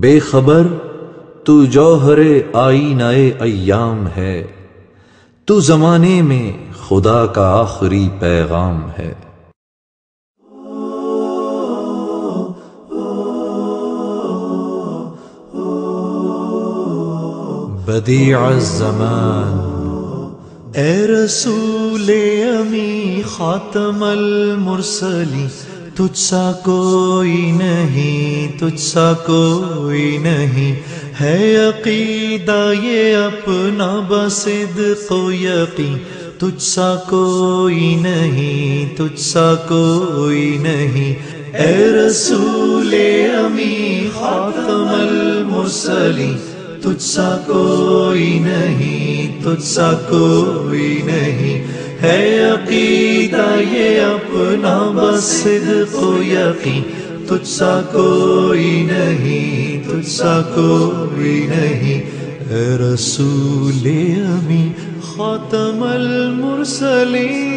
بے خبر، تو جوہر آئی نئے ایام ہے۔ تو زمانے میں خدا کا آخری پیغام ہے۔ بدیع الزمان۔ اے رسول امی خاتم المرسلی تجھ سا کوئی نہیں، تجھ سا کوئی نہیں۔ ہے عقیدہ یہ اپنا بسد کو یقین۔ تجھ سا کوئی نہیں، تجھ سا کوئی نہیں۔ اے رسول امی خاتم المرسلی تجھ سا کوئی نہیں، تجھ سا کوئی نہیں۔ ہے عقیدہ یہ اپنا بس صدق و یقین، تجھ سا کوئی نہیں، تجھ سا کوئی نہیں۔ اے رسول امی خاتم المرسلین۔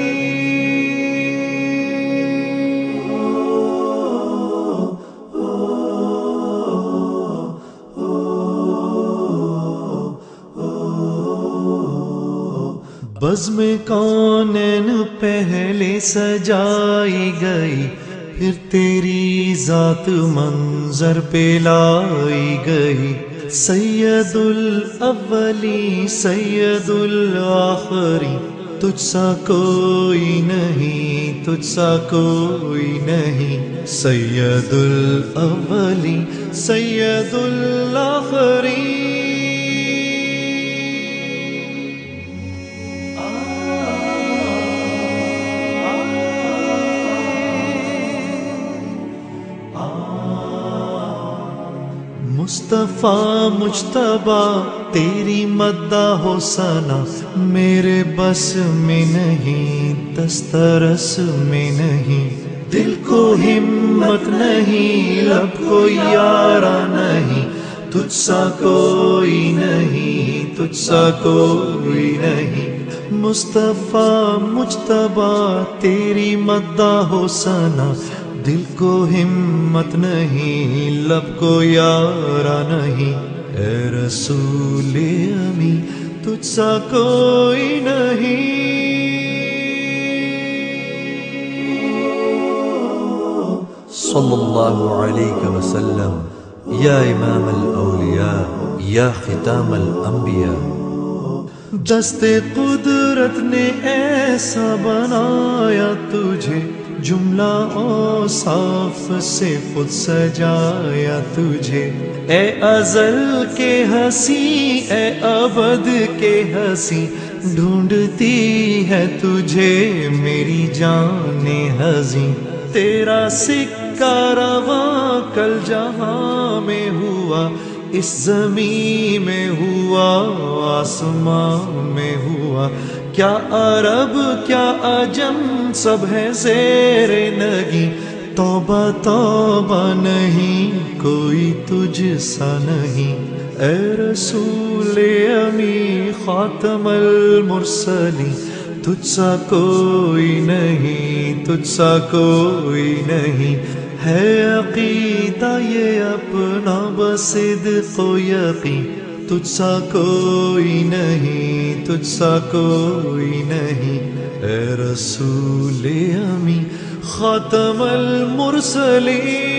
بز میں کونین پہلے سجائی گئی، پھر تیری ذات منظر پہ لائی گئی۔ سید الاولی سید الاخری تجھ سا کوئی نہیں، تجھ سا کوئی نہیں۔ سید الاولی سید الاخری مصطفیٰ مجتبہ تیری مدہ ہو سنا میرے بس میں نہیں، دسترس میں نہیں۔ دل کو ہمت نہیں لب کو یارا نہیں۔ تجھ سا کوئی نہیں، تجھ سا کوئی نہیں۔ مصطفیٰ مجتبہ تیری مدہ ہو سنا دل کو ہمت نہیں، لب کو یارا نہیں۔ اے رسول امی، تجھ سا کوئی نہیں۔ صلی اللہ علیہ وسلم، یا امام الاولیاء، یا ختام الانبیاء۔ دست قدرت نے ایسا بنایا تجھے، جملہ او صاف سے خود سجایا تجھے۔ اے ازل کے ہنسی، اے ابد کے ہنسی، ڈھونڈتی ہے تجھے میری جان ہزی تیرا سکہ رواں کل جہاں میں ہوا اس زمین میں ہوا، آسمان میں ہوا۔ کیا عرب، کیا عجم، سب ہے زیر نگی۔ توبہ توبہ نہیں، کوئی تجھ سا نہیں۔ اے رسول امی خاتم المرسلی تجھ سا کوئی نہیں، تجھ سا کوئی نہیں۔ ہے عقیدہ یہ اپنا بسد کو یقین، تجھ سا کوئی نہیں، تجھ سا کوئی نہیں۔ اے رسول امی خاتم المرسلین۔